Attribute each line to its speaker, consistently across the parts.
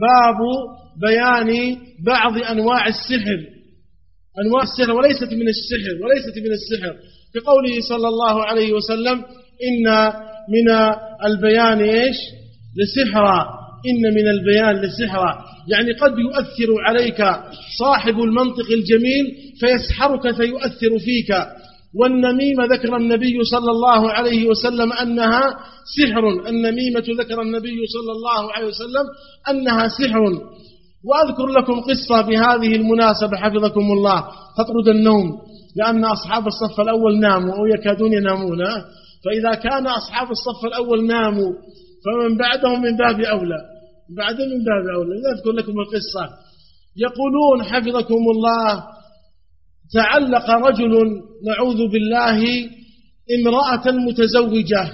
Speaker 1: باب بيان بعض أنواع السحر. أنواع السحر وليست من السحر وليست من السحر. كقوله صلى الله عليه وسلم إن من البيان إيش؟ لسحرا. إن من البيان لسحرا. يعني قد يؤثر عليك صاحب المنطق الجميل فيسحرك فيؤثر فيك. والنميمة ذكر النبي صلى الله عليه وسلم أنها سحر. النميمة ذكر النبي صلى الله عليه وسلم أنها سحر. وأذكر لكم قصة بهذه المناسبة حفظكم الله. تطرد النوم لأن أصحاب الصف الأول ناموا أو يكادون ينامون. فإذا كان أصحاب الصف الأول ناموا فمن بعدهم من باب أولى. بعد من باب أولى. أذكر لكم القصة. يقولون حفظكم الله تعلق رجل نعوذ بالله امرأة متزوجة.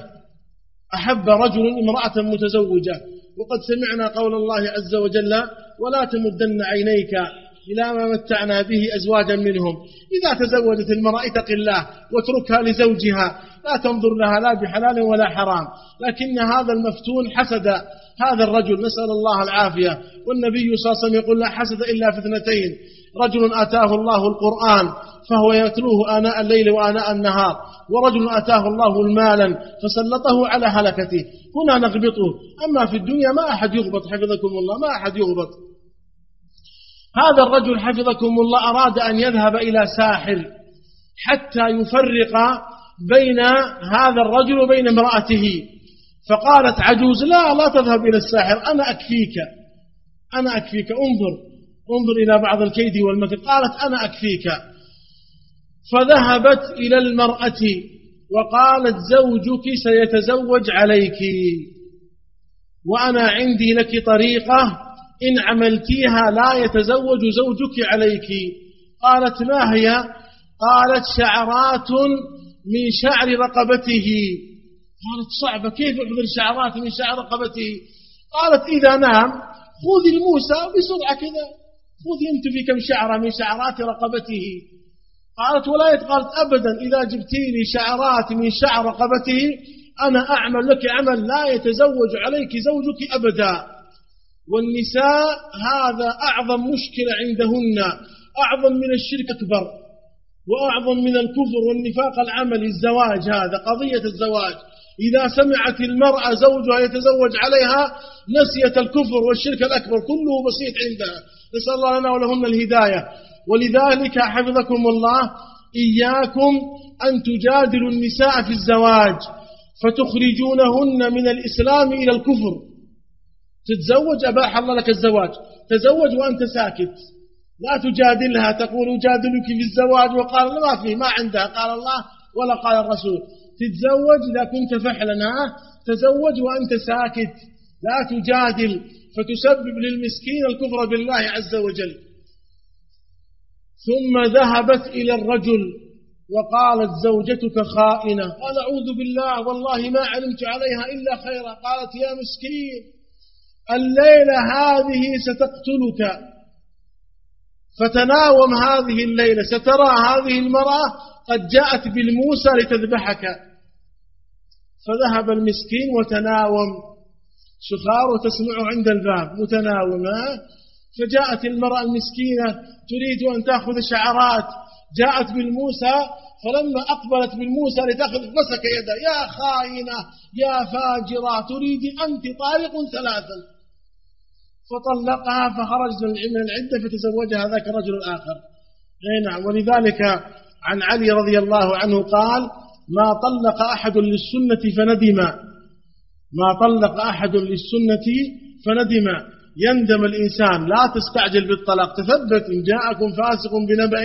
Speaker 1: أحب رجل امرأة متزوجة. وقد سمعنا قول الله عز وجل ولا تمدن عينيك إلى ما متعنا به أزواجا منهم. إذا تزوجت المرأة اتق الله واتركها لزوجها. لا تنظر لها لا بحلال ولا حرام. لكن هذا المفتون حسد هذا الرجل. نسأل الله العافية. والنبي صلى الله عليه وسلم يقول لا حسد إلا في اثنتين. رجل آتاه الله القرآن فهو يتلوه آناء الليل وآناء النهار ورجل آتاه الله المالا فسلطه على هلكته. هنا نغبطه. أما في الدنيا ما أحد يغبط حفظكم الله ما أحد يغبط. هذا الرجل حفظكم الله أراد أن يذهب إلى ساحر حتى يفرق بين هذا الرجل وبين امرأته. فقالت عجوز لا لا تذهب إلى الساحر أنا أكفيك أنا أكفيك انظر. انظر إلى بعض الكيد والمكر. قالت أنا أكفيك. فذهبت إلى المرأة وقالت زوجك سيتزوج عليك. وأنا عندي لك طريقة. إن عملتيها لا يتزوج زوجك عليك. قالت ما هي؟ قالت شعرات من شعر رقبته. قالت صعبة كيف أحضر شعرات من شعر رقبته؟ قالت إذا نام خذي الموسى بسرعة كذا. أنت في كم شعرة من شعرات رقبته. قالت ولا قالت أبدا إذا جبتي لي شعرات من شعر رقبته أنا أعمل لك عمل لا يتزوج عليك زوجك أبدا. والنساء هذا أعظم مشكلة عندهن أعظم من الشرك أكبر وأعظم من الكفر والنفاق العملي الزواج هذا قضية الزواج. إذا سمعت المرأة زوجها يتزوج عليها نسيت الكفر والشرك الأكبر كله بسيط عندها. نسأل الله لنا ولهن الهداية. ولذلك حفظكم الله إياكم أن تجادلوا النساء في الزواج فتخرجونهن من الإسلام إلى الكفر. تتزوج أباح الله لك الزواج. تزوج وأنت ساكت. لا تجادلها تقول أجادلك في الزواج وقال ما فيه ما عندها. قال الله ولا قال الرسول. تتزوج إذا كنت فحلا تزوج وأنت ساكت. لا تجادل. فتسبب للمسكين الكفر بالله عز وجل. ثم ذهبت إلى الرجل وقالت زوجتك خائنة. قال أعوذ بالله والله ما علمت عليها إلا خيرا. قالت يا مسكين الليلة هذه ستقتلك. فتناوم هذه الليلة سترى هذه المرأة قد جاءت بالموسى لتذبحك. فذهب المسكين وتناوم. سخار وتسمع عند الباب متناومة. فجاءت المرأة المسكينة تريد أن تأخذ شعرات. جاءت بالموسى فلما أقبلت بالموسى لتأخذ مسك يده. يا خائنة يا فاجرة تريد أنت طالق ثلاثا. فطلقها فخرج من العدة فتزوجها ذاك الرجل الآخر. نعم. ولذلك عن علي رضي الله عنه قال ما طلق أحد للسنة فندم. ما طلق أحد للسنة فندم. يندم الإنسان. لا تستعجل بالطلاق. تثبت إن جاءكم فاسق بنبأ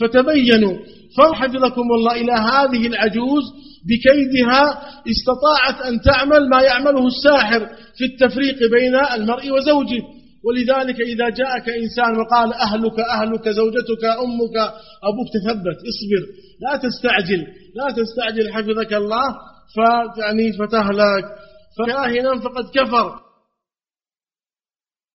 Speaker 1: فتبينوا. فحفظكم الله إلى هذه العجوز بكيدها. استطاعت أن تعمل ما يعمله الساحر في التفريق بين المرء وزوجه. ولذلك إذا جاءك إنسان وقال أهلك أهلك زوجتك أمك أبوك تثبت اصبر لا تستعجل لا تستعجل حفظك الله فيعني فتهلك. فكاهنا فقد كفر.